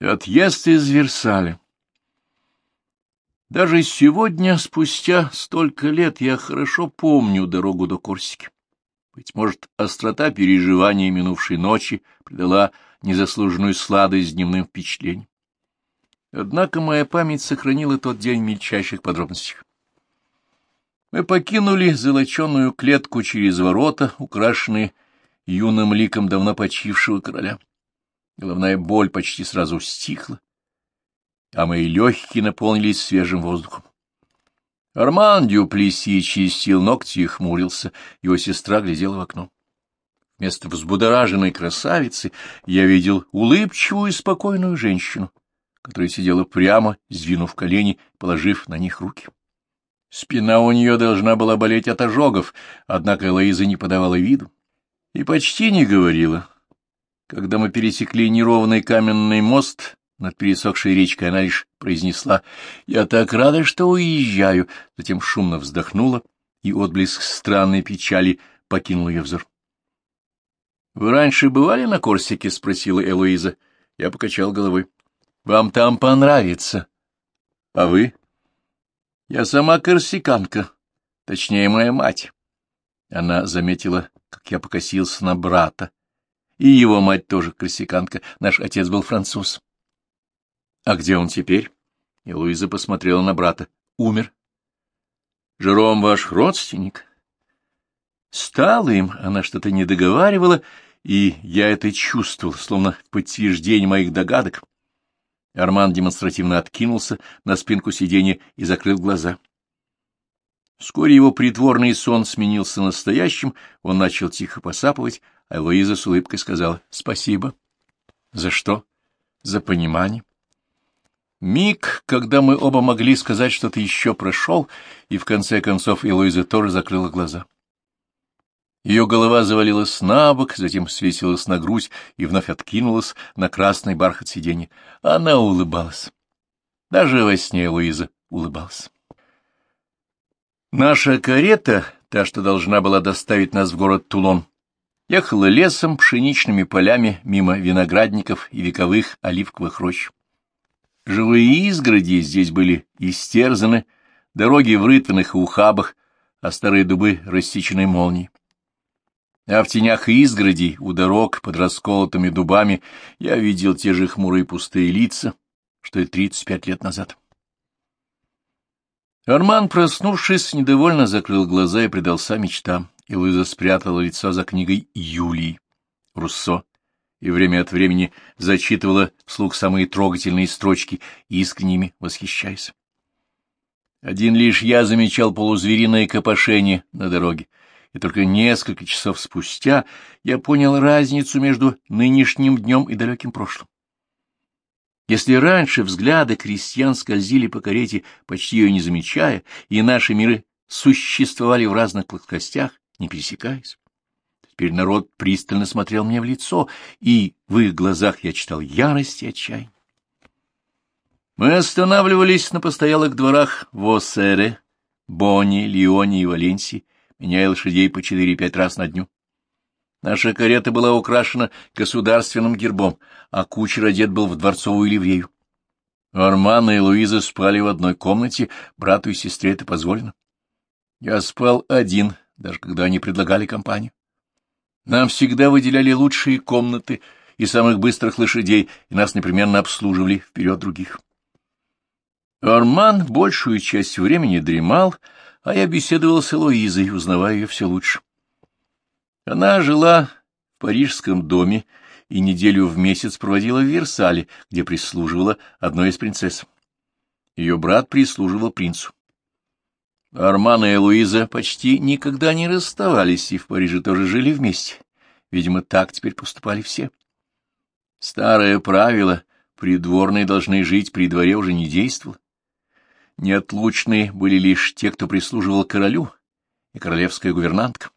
Отъезд из Версаля. Даже сегодня, спустя столько лет, я хорошо помню дорогу до Корсики. Быть может, острота переживания минувшей ночи придала незаслуженную сладость дневным впечатлениям. Однако моя память сохранила тот день в мельчайших подробностях. Мы покинули золоченую клетку через ворота, украшенные юным ликом давно почившего короля. Головная боль почти сразу стихла, а мои легкие наполнились свежим воздухом. Арман Дюплеси чистил ногти и хмурился, его сестра глядела в окно. Вместо взбудораженной красавицы я видел улыбчивую и спокойную женщину, которая сидела прямо, сдвинув колени, положив на них руки. Спина у нее должна была болеть от ожогов, однако Элоиза не подавала виду и почти не говорила, когда мы пересекли неровный каменный мост над пересохшей речкой, она лишь произнесла «Я так рада, что уезжаю», затем шумно вздохнула, и отблеск странной печали покинул ее взор. — Вы раньше бывали на Корсике? — спросила Элоиза. Я покачал головой. — Вам там понравится. — А вы? — Я сама корсиканка, точнее, моя мать. Она заметила, как я покосился на брата, и его мать тоже корсиканка. Наш отец был француз. — А где он теперь? И Луиза посмотрела на брата. — Умер. — Жером ваш родственник? Стало им, она что-то не договаривала, и я это чувствовал, словно подтверждение моих догадок. Арман демонстративно откинулся на спинку сиденья и закрыл глаза. Вскоре его притворный сон сменился настоящим, он начал тихо посапывать, а Луиза с улыбкой сказала «Спасибо». «За что?» «За понимание». Миг, когда мы оба могли сказать что-то еще прошел, и в конце концов Элоиза тоже закрыла глаза. Ее голова завалилась на бок, затем свесилась на грудь и вновь откинулась на красный бархат сиденья. Она улыбалась. Даже во сне Луиза улыбалась. Наша карета, та, что должна была доставить нас в город Тулон, ехала лесом, пшеничными полями, мимо виноградников и вековых оливковых рощ. Живые изгороди здесь были истерзаны, дороги в рытвенных ухабах, а старые дубы рассечены молнией. А в тенях изгородей, у дорог, под расколотыми дубами, я видел те же хмурые пустые лица, что и тридцать пять лет назад. Арман, проснувшись, недовольно закрыл глаза и предался мечтам, и Луиза спрятала лицо за книгой Юлии, Руссо, и время от времени зачитывала вслух самые трогательные строчки, искренними восхищаясь. Один лишь я замечал полузвериное копошение на дороге, и только несколько часов спустя я понял разницу между нынешним днем и далеким прошлым. Если раньше взгляды крестьян скользили по карете, почти ее не замечая, и наши миры существовали в разных плоскостях, не пересекаясь, Теперь народ пристально смотрел мне в лицо, и в их глазах я читал ярость и отчаяние. Мы останавливались на постоялых дворах в Осере, Бонне, Лионе и Валенсии, меняя лошадей по четыре-пять раз на дню. Наша карета была украшена государственным гербом, а кучер одет был в дворцовую ливрею. Арман и Луиза спали в одной комнате, брату и сестре это позволено. Я спал один, даже когда они предлагали компанию. Нам всегда выделяли лучшие комнаты и самых быстрых лошадей, и нас непременно обслуживали вперед других. Арман большую часть времени дремал, а я беседовал с Элоизой, узнавая ее все лучше. Она жила в парижском доме и неделю в месяц проводила в Версале, где прислуживала одной из принцесс. Ее брат прислуживал принцу. Арман и Луиза почти никогда не расставались и в Париже тоже жили вместе. Видимо, так теперь поступали все. Старое правило «придворные должны жить при дворе» уже не действовало. Неотлучные были лишь те, кто прислуживал королю, и королевская гувернантка.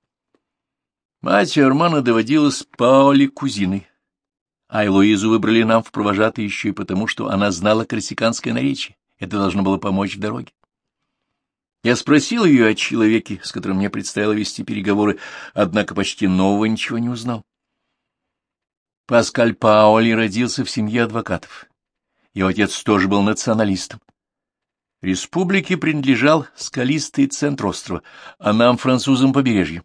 Мать Армана доводилась Паоли кузиной, а Элоизу выбрали нам в провожатые еще и потому, что она знала корсиканское наречие. Это должно было помочь в дороге. Я спросил ее о человеке, с которым мне предстояло вести переговоры, однако почти нового ничего не узнал. Паскаль Паоли родился в семье адвокатов. Его отец тоже был националистом. Республике принадлежал скалистый центр острова, а нам, французам, побережье.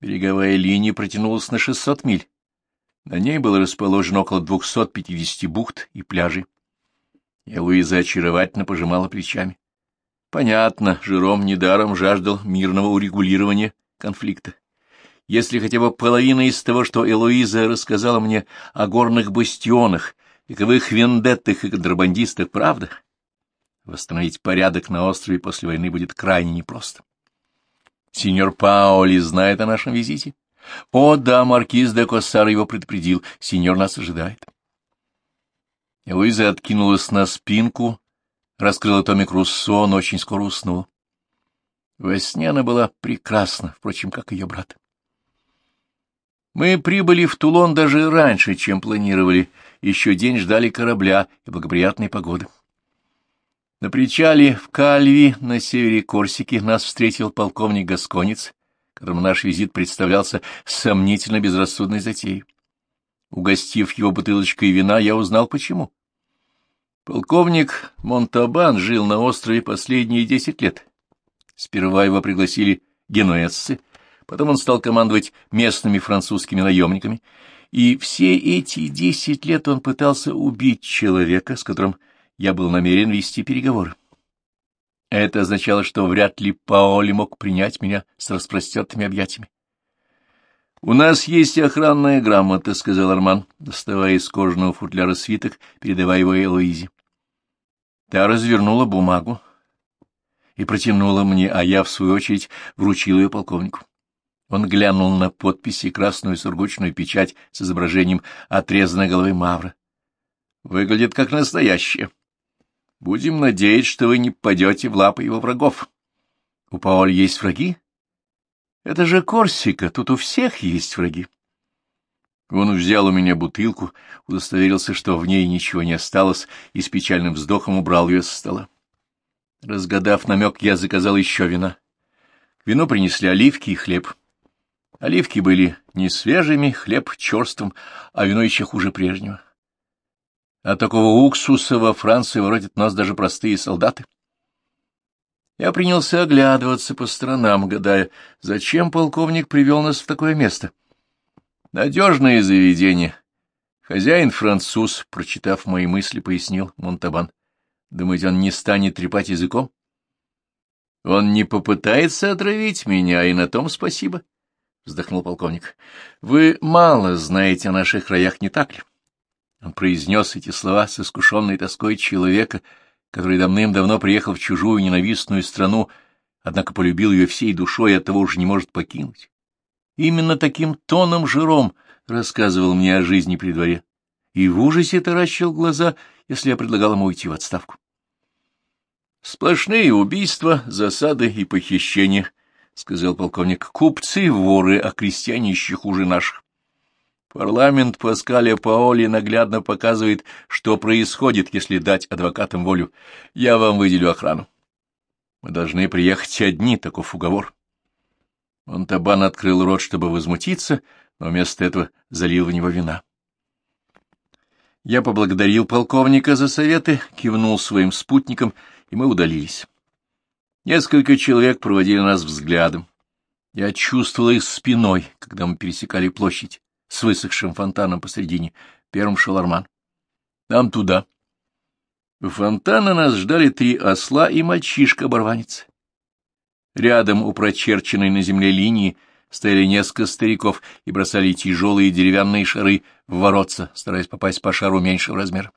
Береговая линия протянулась на 600 миль. На ней было расположено около 250 бухт и пляжей. Я Луиза очаровательно пожимала плечами. Понятно, Жером недаром жаждал мирного урегулирования конфликта. Если хотя бы половина из того, что Элоиза рассказала мне о горных бастионах, вековых вендеттах и контрабандистах, правда, восстановить порядок на острове после войны будет крайне непросто. Сеньор Паули знает о нашем визите? О, да, маркиз де Коссар его предупредил. Сеньор нас ожидает. Луиза откинулась на спинку, раскрыла томик Руссо, но очень скоро уснула. Во сне она была прекрасна, впрочем, как ее брат. Мы прибыли в Тулон даже раньше, чем планировали. Еще день ждали корабля и благоприятной погоды. На причале в Кальви на севере Корсики нас встретил полковник Гасконец, которому наш визит представлялся сомнительно безрассудной затеей. Угостив его бутылочкой вина, я узнал, почему. Полковник Монтабан жил на острове последние десять лет. Сперва его пригласили генуэзцы, потом он стал командовать местными французскими наемниками, и все эти десять лет он пытался убить человека, с которым я был намерен вести переговоры. Это означало, что вряд ли Паоли мог принять меня с распростертыми объятиями. — У нас есть охранная грамота, — сказал Арман, доставая из кожаного футляра свиток, передавая его Элоизе. Та развернула бумагу и протянула мне, а я, в свою очередь, вручил ее полковнику. Он глянул на подписи красную сургучную печать с изображением отрезанной головы Мавра. Выглядит как настоящее. Будем надеяться, что вы не попадете в лапы его врагов. У Паоль есть враги? Это же Корсика, тут у всех есть враги. Он взял у меня бутылку, удостоверился, что в ней ничего не осталось, и с печальным вздохом убрал ее со стола. Разгадав намек, я заказал еще вина. К вину принесли оливки и хлеб. Оливки были не свежими, хлеб черствым, а вино еще хуже прежнего. От такого уксуса во Франции воротят нос даже простые солдаты. Я принялся оглядываться по сторонам, гадая, зачем полковник привел нас в такое место. Надежное заведение. Хозяин француз, прочитав мои мысли, пояснил Монтабан. Думаете, он не станет трепать языком? Он не попытается отравить меня, и на том спасибо, — вздохнул полковник. Вы мало знаете о наших краях, не так ли? Он произнес эти слова с искушенной тоской человека, который давным-давно приехал в чужую ненавистную страну, однако полюбил ее всей душой и оттого уже не может покинуть. Именно таким тоном жиром рассказывал мне о жизни при дворе, и в ужасе таращил глаза, если я предлагал ему уйти в отставку. «Сплошные убийства, засады и похищения», — сказал полковник. «Купцы, воры, а крестьяне еще хуже наших. Парламент Паскаля Паоли наглядно показывает, что происходит, если дать адвокатам волю. Я вам выделю охрану. Мы должны приехать одни, таков уговор. Монтабан открыл рот, чтобы возмутиться, но вместо этого залил в него вина. Я поблагодарил полковника за советы, кивнул своим спутникам, и мы удалились. Несколько человек проводили нас взглядом. Я чувствовал их спиной, когда мы пересекали площадь с высохшим фонтаном посредине. Первым шел Арман. Нам туда. У фонтана нас ждали три осла и мальчишка-оборванец. Рядом у прочерченной на земле линии стояли несколько стариков и бросали тяжелые деревянные шары в воротца, стараясь попасть по шару меньшего размера.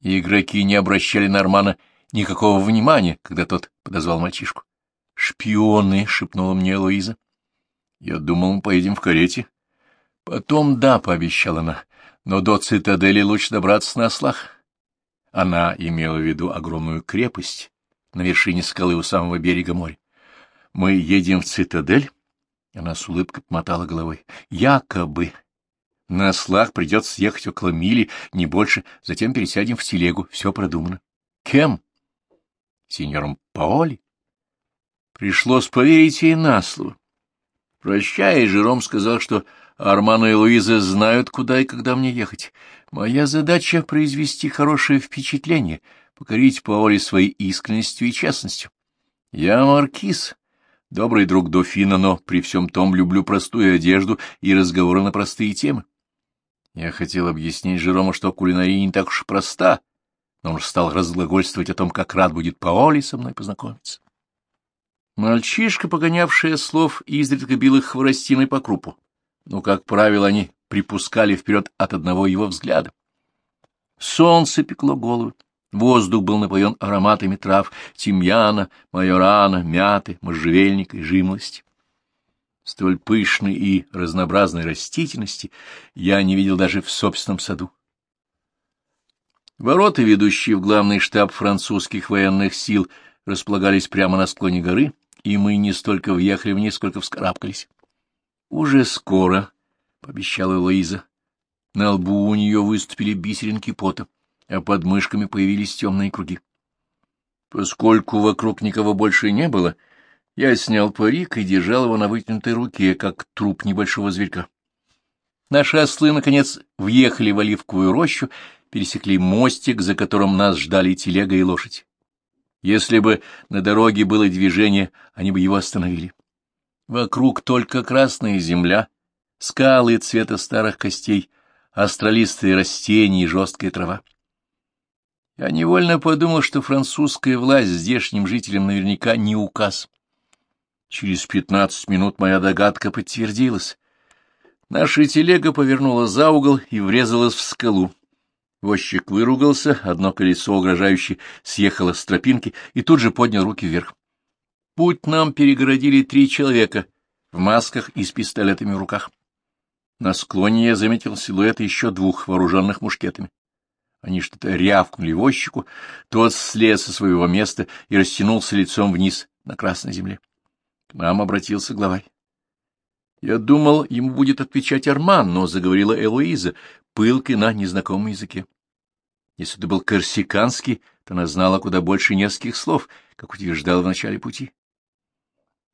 игроки не обращали на Армана никакого внимания, когда тот подозвал мальчишку. «Шпионы!» — шепнула мне Луиза. «Я думал, мы поедем в карете». Потом да, — пообещала она, — но до цитадели лучше добраться на ослах. Она имела в виду огромную крепость на вершине скалы у самого берега моря. Мы едем в цитадель? Она с улыбкой помотала головой. Якобы. На ослах придется съехать около мили, не больше, затем пересядем в телегу. Все продумано. Кем? Сеньором Паоли. Пришлось поверить ей на слово. Прощаясь, Жером сказал, что Арман и Луиза знают, куда и когда мне ехать. Моя задача — произвести хорошее впечатление, покорить Паоле своей искренностью и честностью. Я маркиз, добрый друг дофина, но при всем том люблю простую одежду и разговоры на простые темы. Я хотел объяснить Жерому, что кулинария не так уж проста, но он стал разглагольствовать о том, как рад будет Паоле со мной познакомиться. Мальчишка, погонявший слов, изредка бил их хворостиной по крупу, но, как правило, они припускали вперед от одного его взгляда. Солнце пекло головы, воздух был напоен ароматами трав тимьяна, майорана, мяты, можжевельника и жимолости. Столь пышной и разнообразной растительности я не видел даже в собственном саду. Ворота, ведущие в главный штаб французских военных сил, располагались прямо на склоне горы, и мы не столько въехали вниз, сколько вскарабкались. Уже скоро — пообещала Луиза. На лбу у нее выступили бисеринки пота, а под мышками появились темные круги. Поскольку вокруг никого больше не было, я снял парик и держал его на вытянутой руке, как труп небольшого зверька. Наши ослы, наконец, въехали в оливковую рощу, пересекли мостик, за которым нас ждали телега и лошадь. Если бы на дороге было движение, они бы его остановили. Вокруг только красная земля — скалы цвета старых костей, астролистые растения и жесткая трава. Я невольно подумал, что французская власть здешним жителям наверняка не указ. Через пятнадцать минут моя догадка подтвердилась. Наша телега повернула за угол и врезалась в скалу. Возчик выругался, одно колесо угрожающе съехало с тропинки и тут же поднял руки вверх. Путь нам перегородили три человека в масках и с пистолетами в руках. На склоне я заметил силуэты еще двух вооруженных мушкетами. Они что-то рявкнули возчику, тот слез со своего места и растянулся лицом вниз на красной земле. К нам обратился главарь. Я думал, ему будет отвечать Арман, но заговорила Элоиза, пылкой на незнакомом языке. Если это был корсиканский, то она знала куда больше нескольких слов, как утверждала в начале пути.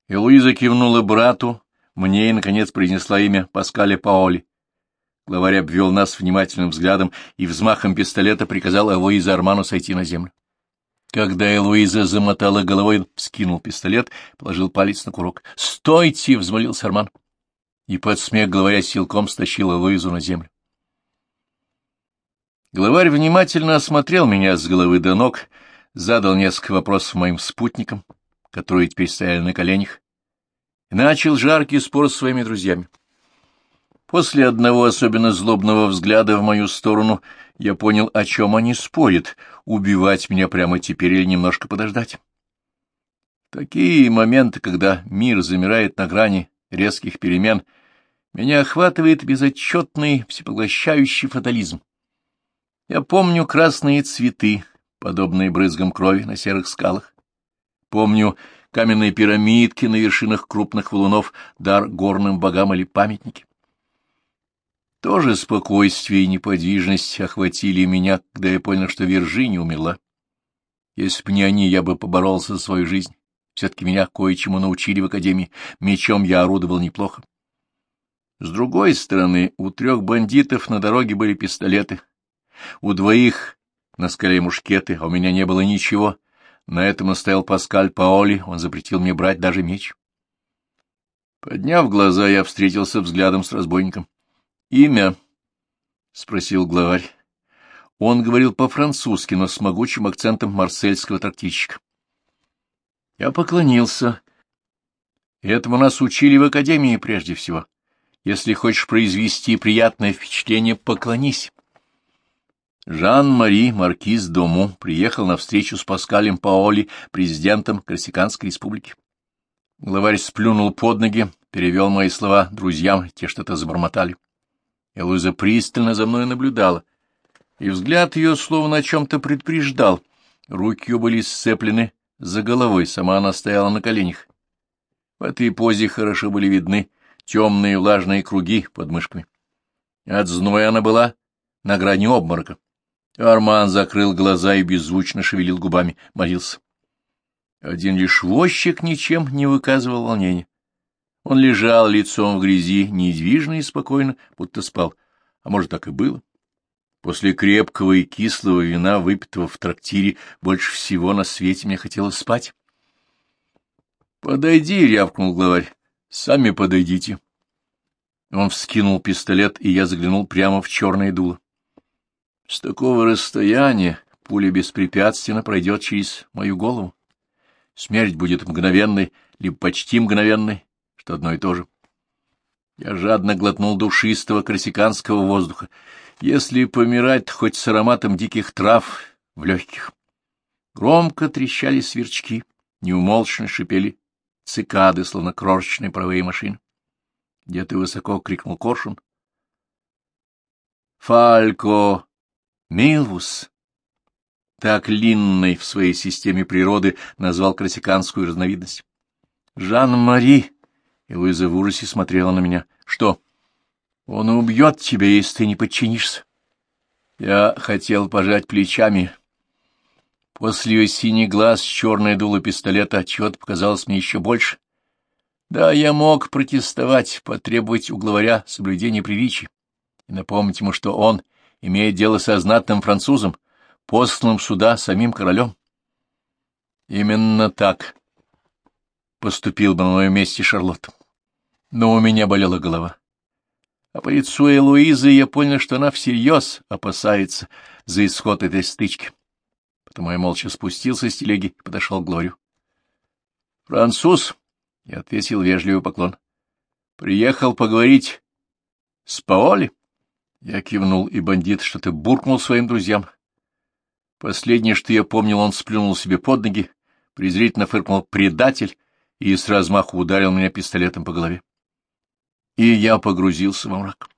Элоиза кивнула брату, мне и, наконец, произнесла имя Паскаля Паоли. Главарь обвел нас внимательным взглядом и взмахом пистолета приказал Элоизе Арману сойти на землю. Когда Элоиза замотала головой, вскинул пистолет, положил палец на курок. «Стойте!» — взмолился Арман. И под смех главаря силком стащил Элоизу на землю. Главарь внимательно осмотрел меня с головы до ног, задал несколько вопросов моим спутникам, которые теперь стояли на коленях, и начал жаркий спор с своими друзьями. После одного особенно злобного взгляда в мою сторону я понял, о чем они спорят, убивать меня прямо теперь или немножко подождать. Такие моменты, когда мир замирает на грани резких перемен, меня охватывает безотчетный всепоглощающий фатализм. Я помню красные цветы, подобные брызгам крови на серых скалах. Помню каменные пирамидки на вершинах крупных валунов, дар горным богам или памятники. Тоже спокойствие и неподвижность охватили меня, когда я понял, что Виржиния умерла. Если бы не они, я бы поборолся за свою жизнь. Все-таки меня кое-чему научили в академии. Мечом я орудовал неплохо. С другой стороны, у трех бандитов на дороге были пистолеты. У двоих на скале мушкеты, а у меня не было ничего, на этом настоял Паскаль Паоли, он запретил мне брать даже меч. Подняв глаза, я встретился взглядом с разбойником. — Имя? — спросил главарь. Он говорил по-французски, но с могучим акцентом марсельского трактирщика. Я поклонился. Этому нас учили в академии прежде всего. Если хочешь произвести приятное впечатление, поклонись. Жан-Мари Маркиз Дому приехал на встречу с Паскалем Паоли, президентом Корсиканской республики. Главарь сплюнул под ноги, перевел мои слова друзьям, те что-то забормотали. Элуиза пристально за мной наблюдала, и взгляд ее словно о чем-то предупреждал. Руки ее были сцеплены за головой, сама она стояла на коленях. В этой позе хорошо были видны темные влажные круги под мышками. От зноя она была на грани обморока. Арман закрыл глаза и беззвучно шевелил губами, молился. Один лишь возчик ничем не выказывал волнения. Он лежал лицом в грязи, недвижно и спокойно, будто спал. А может, так и было. После крепкого и кислого вина, выпитого в трактире, больше всего на свете мне хотелось спать. — Подойди, — рявкнул главарь, — сами подойдите. Он вскинул пистолет, и я заглянул прямо в черное дуло. С такого расстояния пуля беспрепятственно пройдет через мою голову. Смерть будет мгновенной, либо почти мгновенной, что одно и то же. Я жадно глотнул душистого корсиканского воздуха. Если помирать, хоть с ароматом диких трав в легких. Громко трещали сверчки, неумолчно шипели цикады, словно крошечные паровые машины. Где-то высоко крикнул коршун. «Фалько Милвус!» Так Линной в своей системе природы назвал красиканскую разновидность. «Жан-Мари!» И Луиза в ужасе смотрела на меня. «Что? Он убьет тебя, если ты не подчинишься». Я хотел пожать плечами. После ее синий глаз, черное дуло пистолета, отчет показалось мне еще больше. Да, я мог протестовать, потребовать у главаря соблюдения приличий и напомнить ему, что он имеет дело со знатным французом, посланным сюда самим королем. Именно так поступил бы на моем месте Шарлотт. Но у меня болела голова. А по лицу Элуизы я понял, что она всерьез опасается за исход этой стычки. Потому я молча спустился с телеги и подошел к Глорию. — Француз, — я ответил вежливый поклон, — приехал поговорить с Паоли. Я кивнул, и бандит что-то буркнул своим друзьям. Последнее, что я помнил, он сплюнул себе под ноги, презрительно фыркнул «предатель» и с размаху ударил меня пистолетом по голове. И я погрузился во мрак.